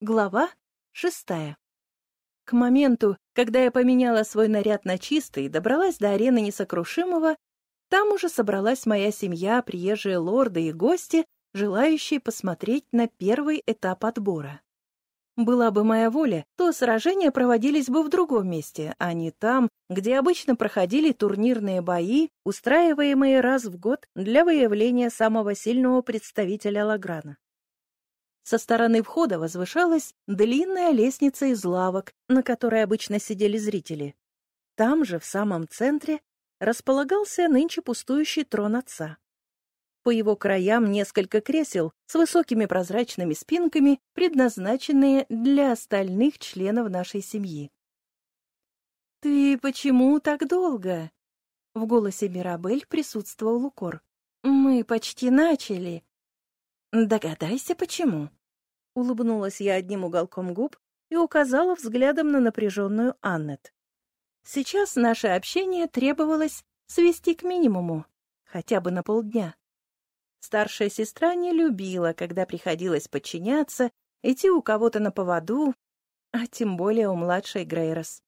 Глава шестая. К моменту, когда я поменяла свой наряд на чистый и добралась до арены несокрушимого, там уже собралась моя семья, приезжие лорды и гости, желающие посмотреть на первый этап отбора. Была бы моя воля, то сражения проводились бы в другом месте, а не там, где обычно проходили турнирные бои, устраиваемые раз в год для выявления самого сильного представителя Лаграна. Со стороны входа возвышалась длинная лестница из лавок, на которой обычно сидели зрители. Там же, в самом центре, располагался нынче пустующий трон отца. По его краям несколько кресел с высокими прозрачными спинками, предназначенные для остальных членов нашей семьи. «Ты почему так долго?» В голосе Мирабель присутствовал укор. «Мы почти начали». «Догадайся, почему?» Улыбнулась я одним уголком губ и указала взглядом на напряженную Аннет. Сейчас наше общение требовалось свести к минимуму, хотя бы на полдня. Старшая сестра не любила, когда приходилось подчиняться, идти у кого-то на поводу, а тем более у младшей Грейрос.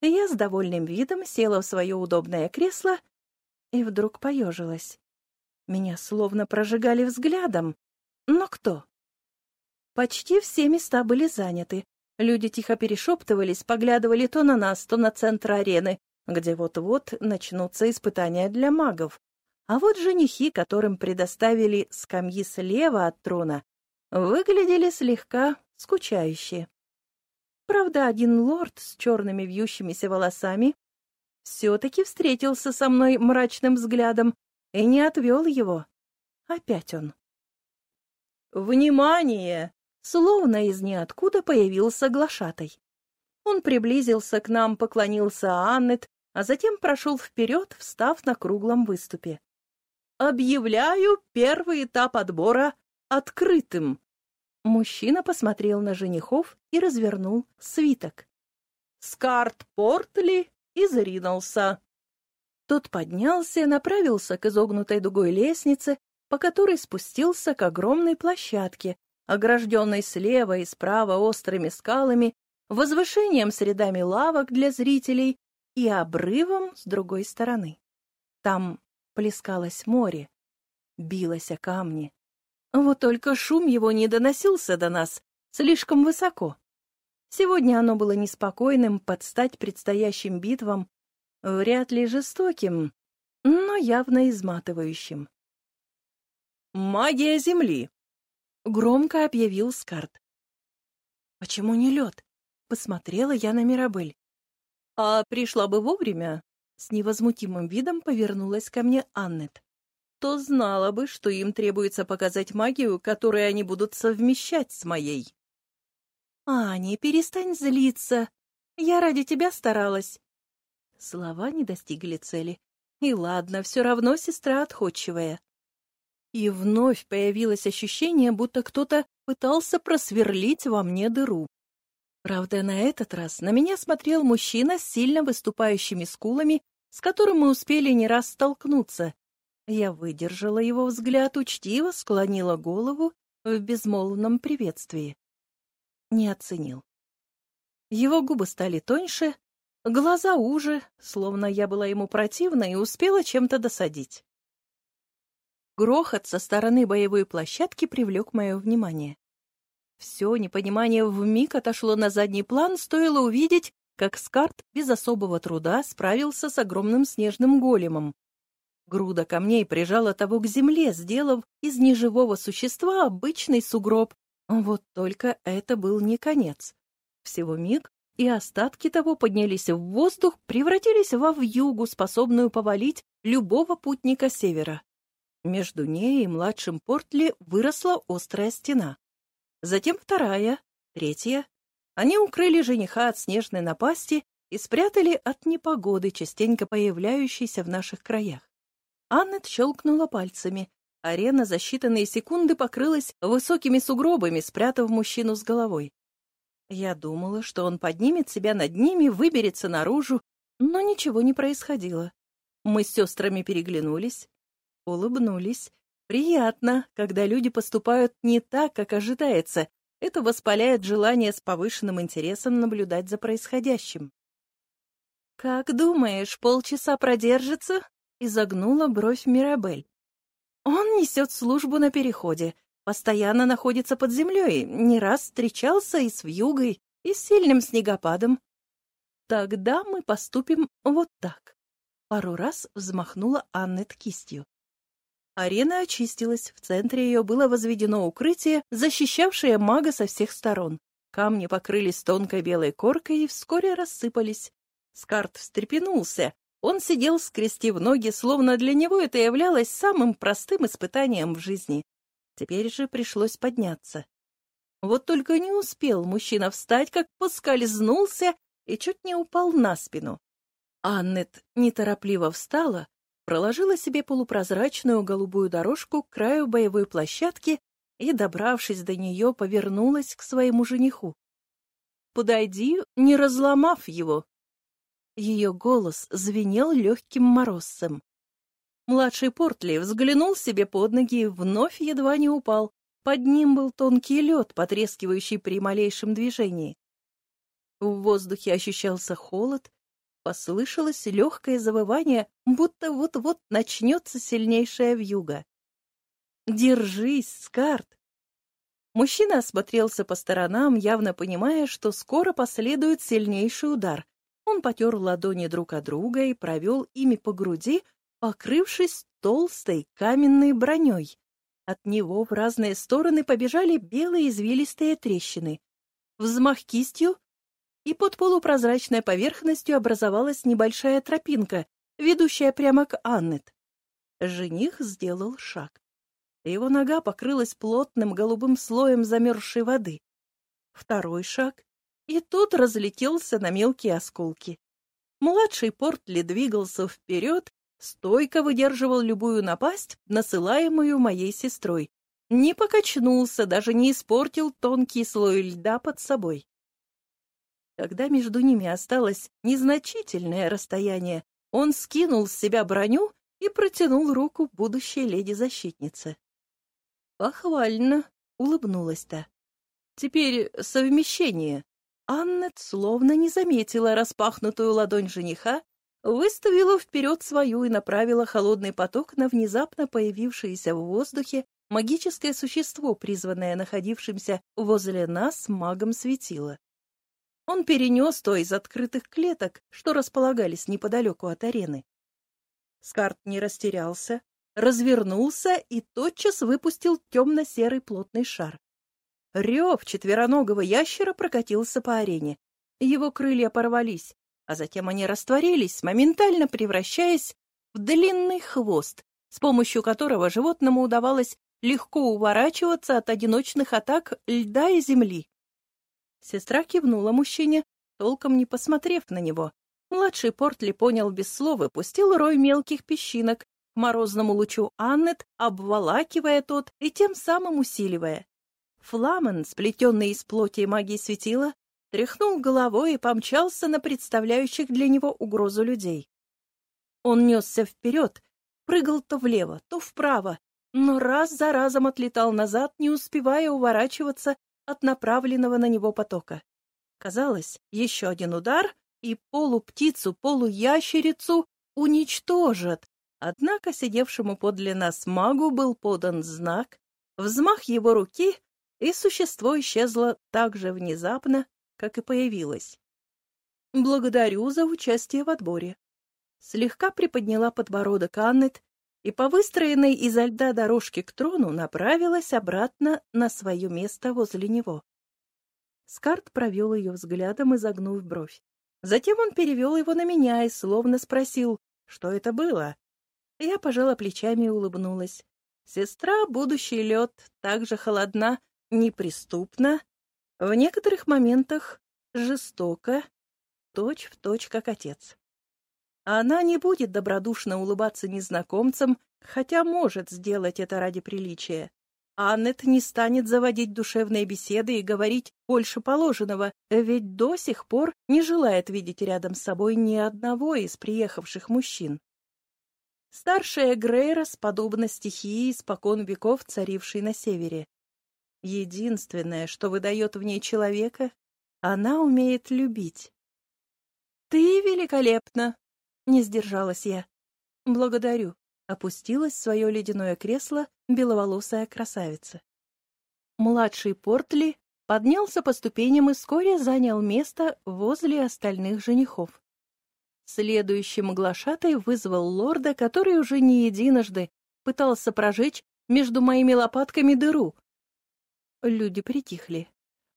Я с довольным видом села в свое удобное кресло и вдруг поежилась. Меня словно прожигали взглядом. Но кто? Почти все места были заняты. Люди тихо перешептывались, поглядывали то на нас, то на центр арены, где вот-вот начнутся испытания для магов. А вот женихи, которым предоставили скамьи слева от трона, выглядели слегка скучающие. Правда, один лорд с черными вьющимися волосами все-таки встретился со мной мрачным взглядом и не отвел его. Опять он. «Внимание!» Словно из ниоткуда появился глашатай. Он приблизился к нам, поклонился Аннет, а затем прошел вперед, встав на круглом выступе. «Объявляю первый этап отбора открытым!» Мужчина посмотрел на женихов и развернул свиток. «Скарт Портли изринулся!» Тот поднялся, направился к изогнутой дугой лестнице, по которой спустился к огромной площадке, огражденной слева и справа острыми скалами, возвышением с рядами лавок для зрителей и обрывом с другой стороны. Там плескалось море, билось о камни. Вот только шум его не доносился до нас слишком высоко. Сегодня оно было неспокойным под стать предстоящим битвам, вряд ли жестоким, но явно изматывающим. «Магия Земли!» — громко объявил Скарт. «Почему не лед?» — посмотрела я на Мирабель. «А пришла бы вовремя?» — с невозмутимым видом повернулась ко мне Аннет. «То знала бы, что им требуется показать магию, которую они будут совмещать с моей». «Аня, перестань злиться. Я ради тебя старалась». Слова не достигли цели. И ладно, все равно сестра отходчивая. И вновь появилось ощущение, будто кто-то пытался просверлить во мне дыру. Правда, на этот раз на меня смотрел мужчина с сильно выступающими скулами, с которым мы успели не раз столкнуться. Я выдержала его взгляд, учтиво склонила голову в безмолвном приветствии. Не оценил. Его губы стали тоньше, глаза уже, словно я была ему противна и успела чем-то досадить. Грохот со стороны боевой площадки привлек мое внимание. Все непонимание вмиг отошло на задний план, стоило увидеть, как Скарт без особого труда справился с огромным снежным големом. Груда камней прижала того к земле, сделав из неживого существа обычный сугроб. Вот только это был не конец. Всего миг, и остатки того поднялись в воздух, превратились во вьюгу, способную повалить любого путника севера. Между ней и младшим Портли выросла острая стена. Затем вторая, третья. Они укрыли жениха от снежной напасти и спрятали от непогоды, частенько появляющейся в наших краях. Аннет щелкнула пальцами. Арена за считанные секунды покрылась высокими сугробами, спрятав мужчину с головой. Я думала, что он поднимет себя над ними, выберется наружу, но ничего не происходило. Мы с сестрами переглянулись, улыбнулись. Приятно, когда люди поступают не так, как ожидается, это воспаляет желание с повышенным интересом наблюдать за происходящим. «Как думаешь, полчаса продержится?» — изогнула бровь Мирабель. «Он несет службу на переходе, постоянно находится под землей, не раз встречался и с вьюгой, и с сильным снегопадом. Тогда мы поступим вот так». Пару раз взмахнула Аннет кистью. Арена очистилась, в центре ее было возведено укрытие, защищавшее мага со всех сторон. Камни покрылись тонкой белой коркой и вскоре рассыпались. Скарт встрепенулся. Он сидел, скрестив ноги, словно для него это являлось самым простым испытанием в жизни. Теперь же пришлось подняться. Вот только не успел мужчина встать, как поскользнулся и чуть не упал на спину. Аннет неторопливо встала, проложила себе полупрозрачную голубую дорожку к краю боевой площадки и, добравшись до нее, повернулась к своему жениху. «Подойди, не разломав его», ее голос звенел легким морозцем. Младший Портли взглянул себе под ноги и вновь едва не упал. Под ним был тонкий лед, потрескивающий при малейшем движении. В воздухе ощущался холод, послышалось легкое завывание, будто вот-вот начнется сильнейшая вьюга. «Держись, Скарт!» Мужчина осмотрелся по сторонам, явно понимая, что скоро последует сильнейший удар. Он потер ладони друг от друга и провел ими по груди, покрывшись толстой каменной броней. От него в разные стороны побежали белые извилистые трещины. Взмах кистью, и под полупрозрачной поверхностью образовалась небольшая тропинка, ведущая прямо к Аннет. Жених сделал шаг. Его нога покрылась плотным голубым слоем замерзшей воды. Второй шаг, и тот разлетелся на мелкие осколки. Младший Портли двигался вперед, стойко выдерживал любую напасть, насылаемую моей сестрой. Не покачнулся, даже не испортил тонкий слой льда под собой. Когда между ними осталось незначительное расстояние, он скинул с себя броню и протянул руку будущей леди-защитнице. «Похвально!» — улыбнулась-то. «Теперь совмещение. Аннет словно не заметила распахнутую ладонь жениха, выставила вперед свою и направила холодный поток на внезапно появившееся в воздухе магическое существо, призванное находившимся возле нас магом светила. Он перенес то из открытых клеток, что располагались неподалеку от арены. Скарт не растерялся, развернулся и тотчас выпустил темно-серый плотный шар. Рев четвероногого ящера прокатился по арене. Его крылья порвались, а затем они растворились, моментально превращаясь в длинный хвост, с помощью которого животному удавалось легко уворачиваться от одиночных атак льда и земли. Сестра кивнула мужчине, толком не посмотрев на него. Младший Портли понял без слов и пустил рой мелких песчинок к морозному лучу Аннет, обволакивая тот и тем самым усиливая. Фламен, сплетенный из плоти и магии светила, тряхнул головой и помчался на представляющих для него угрозу людей. Он несся вперед, прыгал то влево, то вправо, но раз за разом отлетал назад, не успевая уворачиваться от направленного на него потока. Казалось, еще один удар, и полуптицу, полуящерицу уничтожат. Однако сидевшему подле нас магу был подан знак, взмах его руки, и существо исчезло так же внезапно, как и появилось. «Благодарю за участие в отборе». Слегка приподняла подбородок Аннет и по выстроенной изо льда дорожке к трону направилась обратно на свое место возле него. Скарт провел ее взглядом, изогнув бровь. Затем он перевел его на меня и словно спросил, что это было. Я пожала плечами и улыбнулась. Сестра, будущий лед, так же холодна, неприступна, в некоторых моментах жестоко, точь в точь как отец. Она не будет добродушно улыбаться незнакомцам, хотя может сделать это ради приличия. Аннет не станет заводить душевные беседы и говорить больше положенного, ведь до сих пор не желает видеть рядом с собой ни одного из приехавших мужчин. Старшая Грейрос подобна стихии, испокон веков царившей на севере. Единственное, что выдает в ней человека, она умеет любить. «Ты великолепна!» — не сдержалась я. «Благодарю», — опустилась в свое ледяное кресло беловолосая красавица. Младший Портли поднялся по ступеням и вскоре занял место возле остальных женихов. Следующим глашатай вызвал лорда, который уже не единожды пытался прожечь между моими лопатками дыру. Люди притихли.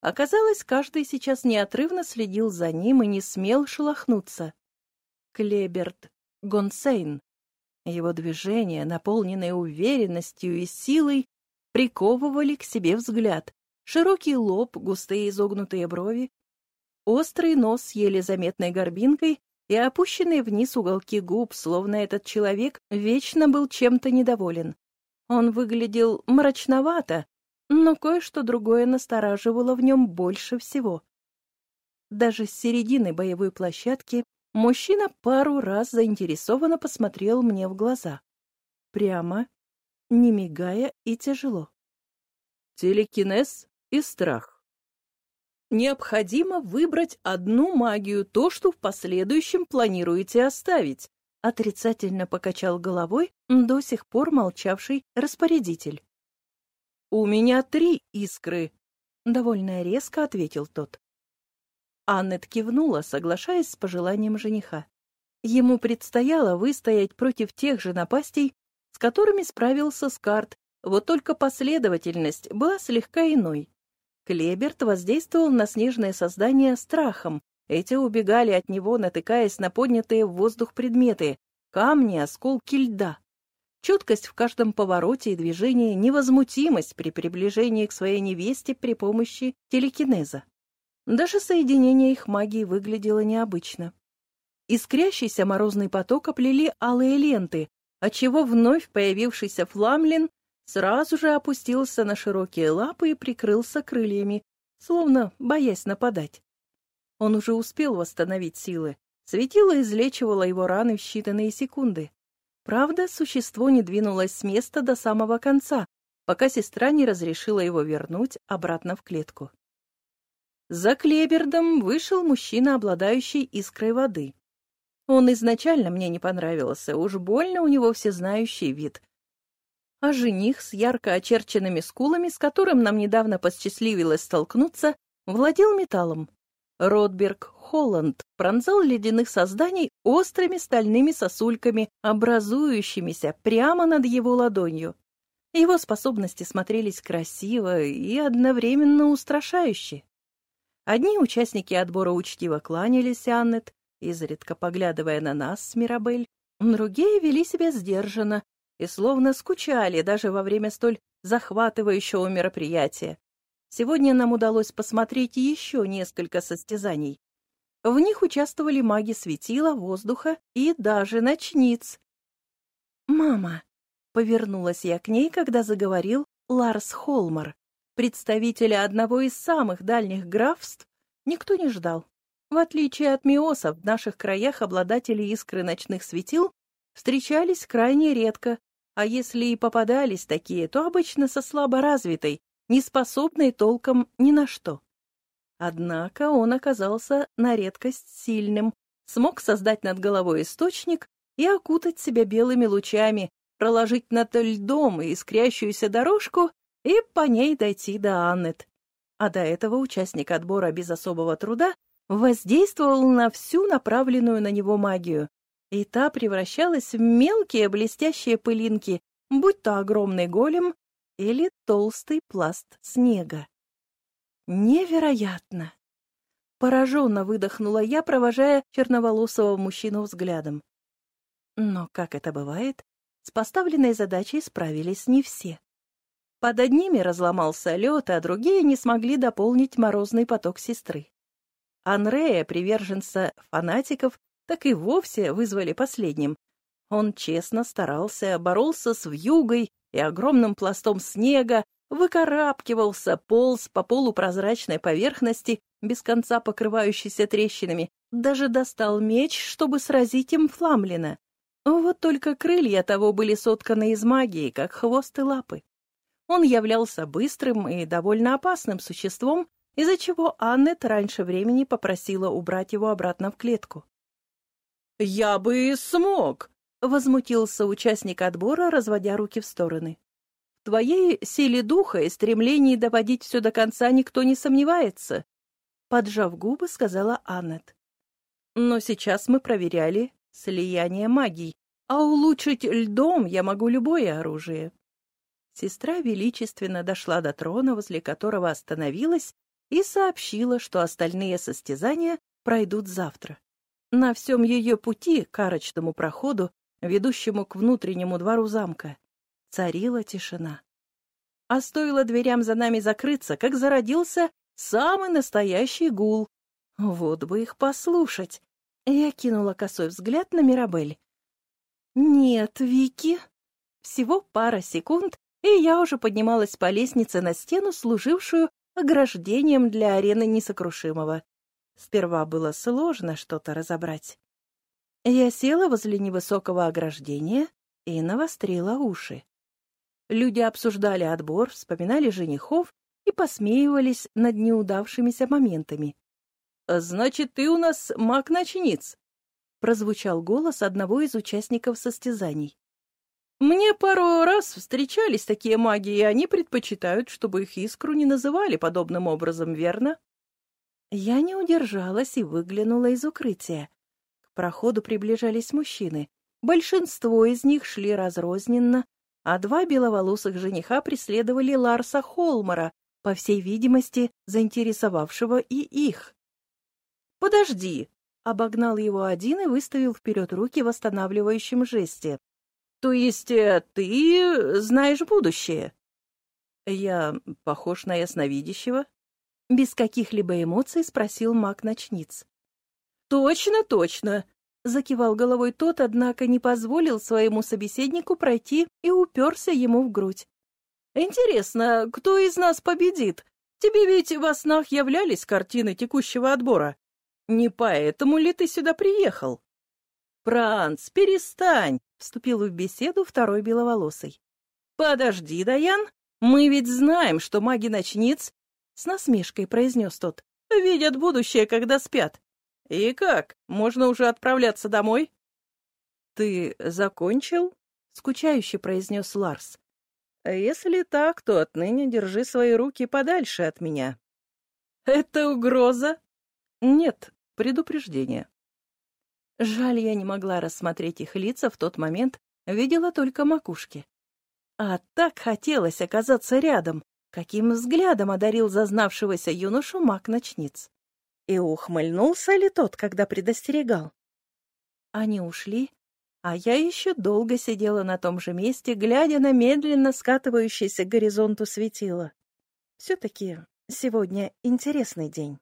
Оказалось, каждый сейчас неотрывно следил за ним и не смел шелохнуться. Клеберт Гонсейн. Его движения, наполненные уверенностью и силой, приковывали к себе взгляд. Широкий лоб, густые изогнутые брови, острый нос с еле заметной горбинкой и опущенные вниз уголки губ, словно этот человек вечно был чем-то недоволен. Он выглядел мрачновато, но кое-что другое настораживало в нем больше всего. Даже с середины боевой площадки мужчина пару раз заинтересованно посмотрел мне в глаза. Прямо, не мигая и тяжело. Телекинез и страх. Необходимо выбрать одну магию, то, что в последующем планируете оставить, отрицательно покачал головой до сих пор молчавший распорядитель. «У меня три искры», — довольно резко ответил тот. Аннет кивнула, соглашаясь с пожеланием жениха. Ему предстояло выстоять против тех же напастей, с которыми справился Скарт, вот только последовательность была слегка иной. Клеберт воздействовал на снежное создание страхом. Эти убегали от него, натыкаясь на поднятые в воздух предметы — камни, осколки льда. Четкость в каждом повороте и движении, невозмутимость при приближении к своей невесте при помощи телекинеза. Даже соединение их магии выглядело необычно. Искрящийся морозный поток оплели алые ленты, отчего вновь появившийся фламлин сразу же опустился на широкие лапы и прикрылся крыльями, словно боясь нападать. Он уже успел восстановить силы. Светило излечивало его раны в считанные секунды. Правда, существо не двинулось с места до самого конца, пока сестра не разрешила его вернуть обратно в клетку. За Клебердом вышел мужчина, обладающий искрой воды. Он изначально мне не понравился, уж больно у него всезнающий вид. А жених с ярко очерченными скулами, с которым нам недавно посчастливилось столкнуться, владел металлом. Ротберг Холланд пронзал ледяных созданий острыми стальными сосульками, образующимися прямо над его ладонью. Его способности смотрелись красиво и одновременно устрашающе. Одни участники отбора учтиво кланялись Аннет, изредка поглядывая на нас с Мирабель, другие вели себя сдержанно и словно скучали даже во время столь захватывающего мероприятия. Сегодня нам удалось посмотреть еще несколько состязаний. В них участвовали маги светила, воздуха и даже ночниц. «Мама!» — повернулась я к ней, когда заговорил Ларс Холмар. Представителя одного из самых дальних графств никто не ждал. В отличие от миосов, в наших краях обладатели искры ночных светил встречались крайне редко, а если и попадались такие, то обычно со слабо развитой, не способный толком ни на что. Однако он оказался на редкость сильным, смог создать над головой источник и окутать себя белыми лучами, проложить над льдом и искрящуюся дорожку и по ней дойти до Аннет. А до этого участник отбора без особого труда воздействовал на всю направленную на него магию, и та превращалась в мелкие блестящие пылинки, будь то огромный голем или толстый пласт снега. Невероятно! Пораженно выдохнула я, провожая черноволосого мужчину взглядом. Но, как это бывает, с поставленной задачей справились не все. Под одними разломался лед, а другие не смогли дополнить морозный поток сестры. Анрея, приверженца фанатиков, так и вовсе вызвали последним. Он честно старался, боролся с вьюгой, и огромным пластом снега выкарабкивался, полз по полупрозрачной поверхности, без конца покрывающейся трещинами, даже достал меч, чтобы сразить им Фламлина. Вот только крылья того были сотканы из магии, как хвост и лапы. Он являлся быстрым и довольно опасным существом, из-за чего Аннет раньше времени попросила убрать его обратно в клетку. «Я бы смог!» — возмутился участник отбора, разводя руки в стороны. «В твоей силе духа и стремлении доводить все до конца никто не сомневается», — поджав губы, сказала Аннет. «Но сейчас мы проверяли слияние магий, а улучшить льдом я могу любое оружие». Сестра величественно дошла до трона, возле которого остановилась, и сообщила, что остальные состязания пройдут завтра. На всем ее пути к арочному проходу, ведущему к внутреннему двору замка, царила тишина. А стоило дверям за нами закрыться, как зародился самый настоящий гул. Вот бы их послушать. Я кинула косой взгляд на Мирабель. «Нет, Вики». Всего пара секунд, и я уже поднималась по лестнице на стену, служившую ограждением для арены несокрушимого. Сперва было сложно что-то разобрать. Я села возле невысокого ограждения и навострила уши. Люди обсуждали отбор, вспоминали женихов и посмеивались над неудавшимися моментами. «Значит, ты у нас маг-ночниц?» — прозвучал голос одного из участников состязаний. «Мне пару раз встречались такие маги, и они предпочитают, чтобы их искру не называли подобным образом, верно?» Я не удержалась и выглянула из укрытия. К проходу приближались мужчины. Большинство из них шли разрозненно, а два беловолосых жениха преследовали Ларса Холмара, по всей видимости, заинтересовавшего и их. «Подожди!» — обогнал его один и выставил вперед руки в останавливающем жесте. «То есть э, ты знаешь будущее?» «Я похож на ясновидящего?» Без каких-либо эмоций спросил маг-ночниц. «Точно, точно!» — закивал головой тот, однако не позволил своему собеседнику пройти и уперся ему в грудь. «Интересно, кто из нас победит? Тебе ведь во снах являлись картины текущего отбора. Не поэтому ли ты сюда приехал?» «Франц, перестань!» — вступил в беседу второй беловолосый. «Подожди, Даян, мы ведь знаем, что маги-ночниц с насмешкой произнес тот. «Видят будущее, когда спят. И как, можно уже отправляться домой?» «Ты закончил?» — скучающе произнес Ларс. «Если так, то отныне держи свои руки подальше от меня». «Это угроза?» «Нет, предупреждение». Жаль, я не могла рассмотреть их лица в тот момент, видела только макушки. А так хотелось оказаться рядом, Каким взглядом одарил зазнавшегося юношу маг-ночниц? И ухмыльнулся ли тот, когда предостерегал? Они ушли, а я еще долго сидела на том же месте, глядя на медленно скатывающийся к горизонту светило. Все-таки сегодня интересный день.